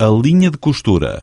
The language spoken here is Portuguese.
a linha de costura.